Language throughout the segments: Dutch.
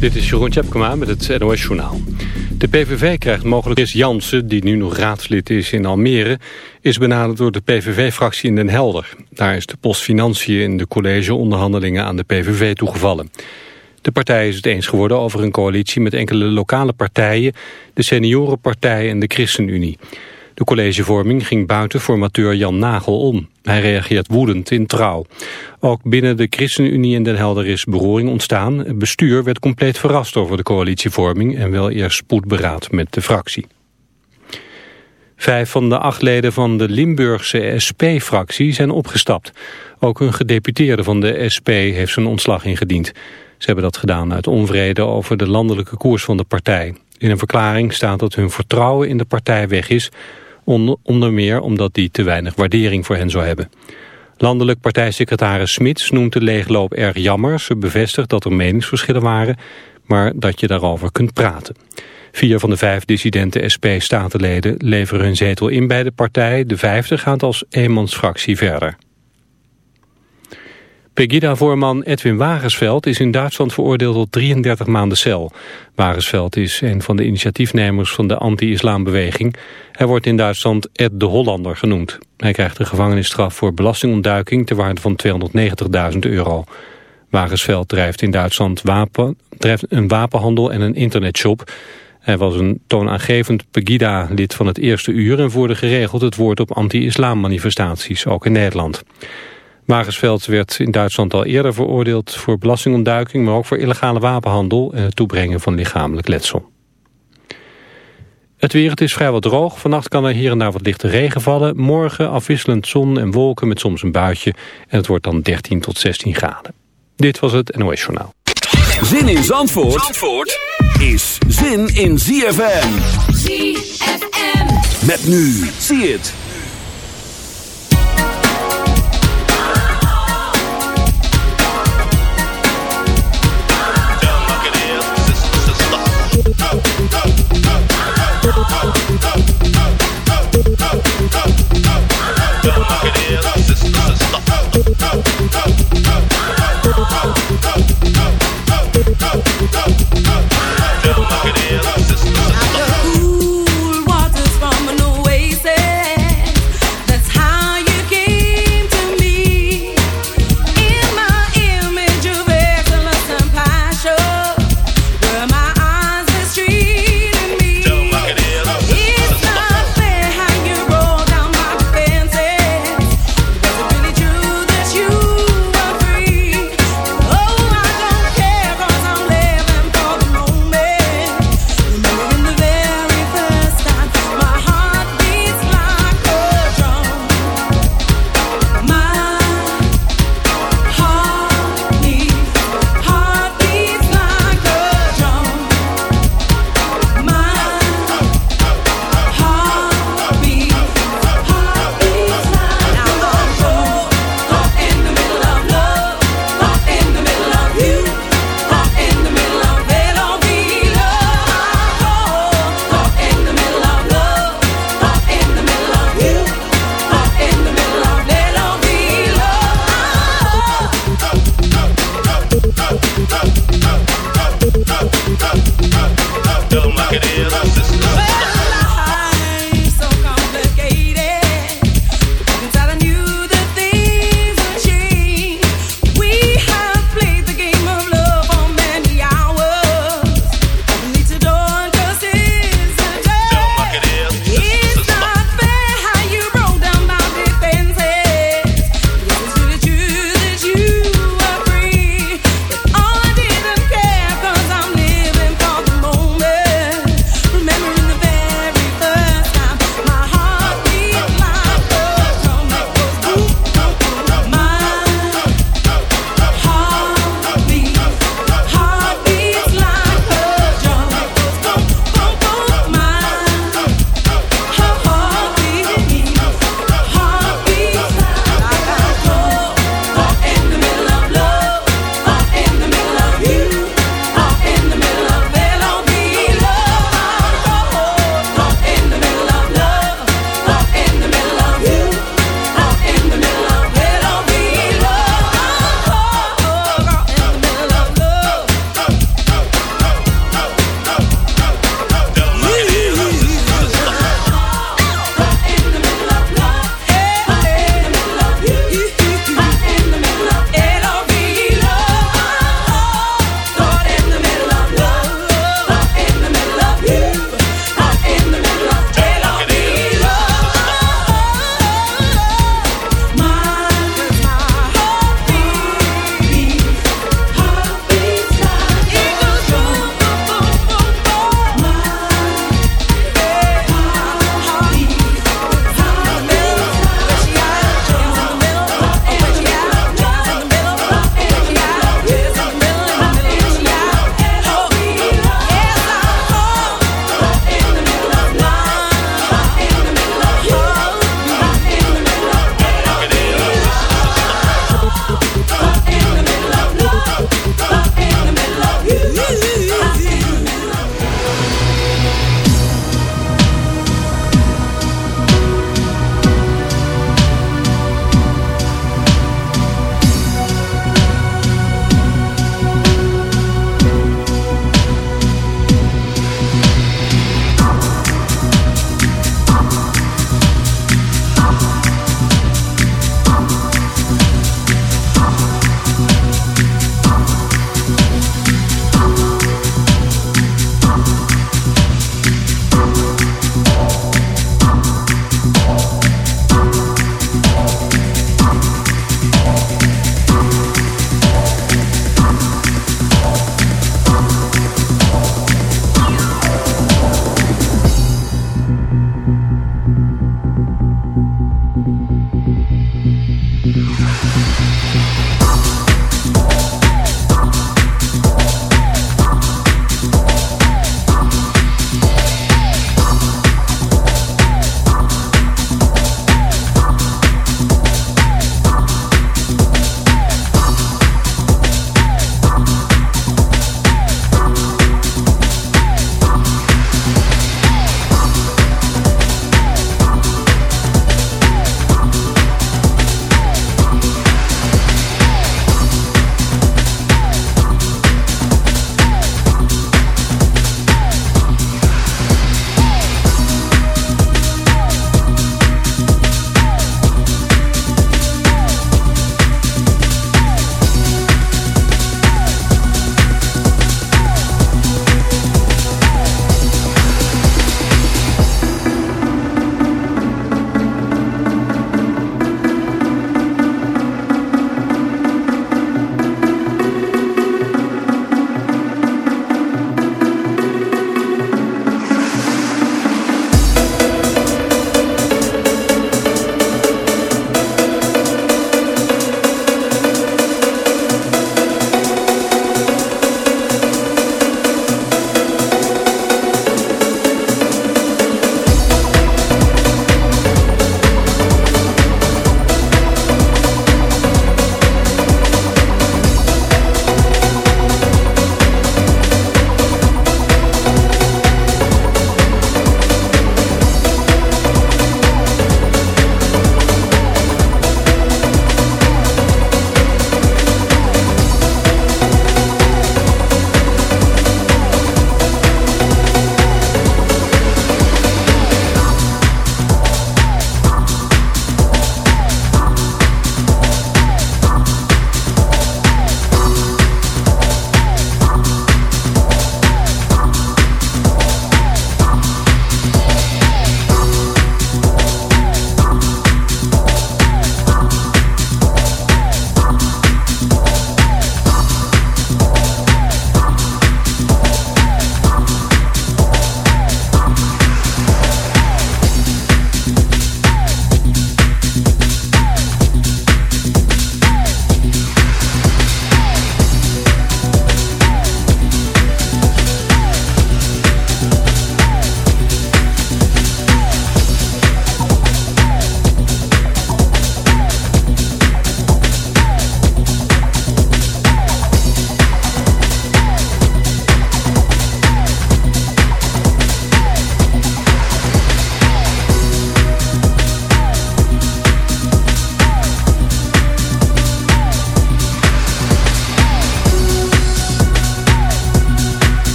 Dit is Jeroen Tjepkema met het NOS Journaal. De PVV krijgt mogelijk Chris Jansen, die nu nog raadslid is in Almere... is benaderd door de PVV-fractie in Den Helder. Daar is de post Financiën in de collegeonderhandelingen aan de PVV toegevallen. De partij is het eens geworden over een coalitie met enkele lokale partijen... de Seniorenpartij en de ChristenUnie. De collegevorming ging buiten formateur Jan Nagel om. Hij reageert woedend in trouw. Ook binnen de ChristenUnie in Den Helder is beroering ontstaan. Het bestuur werd compleet verrast over de coalitievorming... en wil eerst spoedberaad met de fractie. Vijf van de acht leden van de Limburgse SP-fractie zijn opgestapt. Ook een gedeputeerde van de SP heeft zijn ontslag ingediend. Ze hebben dat gedaan uit onvrede over de landelijke koers van de partij. In een verklaring staat dat hun vertrouwen in de partij weg is onder meer omdat die te weinig waardering voor hen zou hebben. Landelijk partijsecretaris Smits noemt de leegloop erg jammer. Ze bevestigt dat er meningsverschillen waren, maar dat je daarover kunt praten. Vier van de vijf dissidente SP-statenleden leveren hun zetel in bij de partij. De vijfde gaat als eenmansfractie verder. Pegida-voorman Edwin Wagensveld is in Duitsland veroordeeld tot 33 maanden cel. Wagensveld is een van de initiatiefnemers van de anti-islambeweging. Hij wordt in Duitsland Ed de Hollander genoemd. Hij krijgt een gevangenisstraf voor belastingontduiking ter waarde van 290.000 euro. Wagensveld drijft in Duitsland wapen, drijft een wapenhandel en een internetshop. Hij was een toonaangevend Pegida-lid van het eerste uur... en voerde geregeld het woord op anti-islam manifestaties, ook in Nederland. Wagensveld werd in Duitsland al eerder veroordeeld voor belastingontduiking... maar ook voor illegale wapenhandel en het toebrengen van lichamelijk letsel. Het weer, het is vrijwel droog. Vannacht kan er hier en daar wat lichte regen vallen. Morgen afwisselend zon en wolken met soms een buitje. En het wordt dan 13 tot 16 graden. Dit was het NOS Journaal. Zin in Zandvoort, Zandvoort is zin in ZFM. ZFM. Met nu, zie het.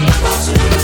equal to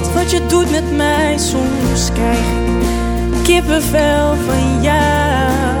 wat je doet met mij. Soms krijg ik kippenvel van jou.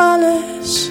Alles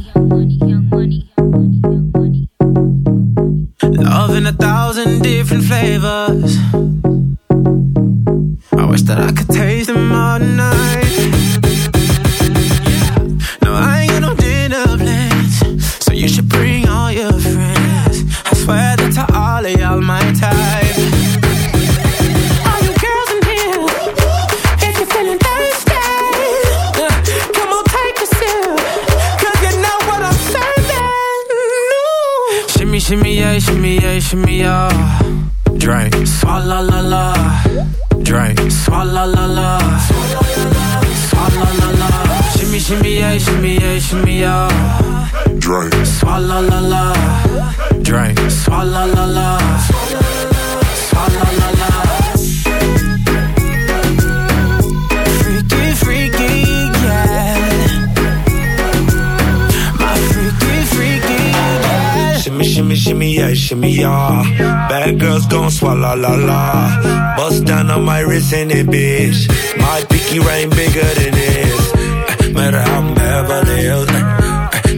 in it, bitch. My pinky ring bigger than this. Eh, Matter how I'm Beverly Hills.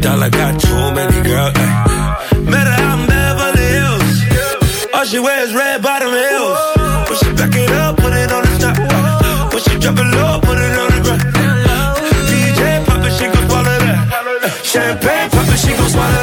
Dollar got too many girls. Matter how I'm Beverly Hills. All she wears red bottom heels. When she back it up, put it on the top. When she drop it low, put it on the ground. DJ pop it, she gon' swallow that. Champagne pop it, she gon' swallow that.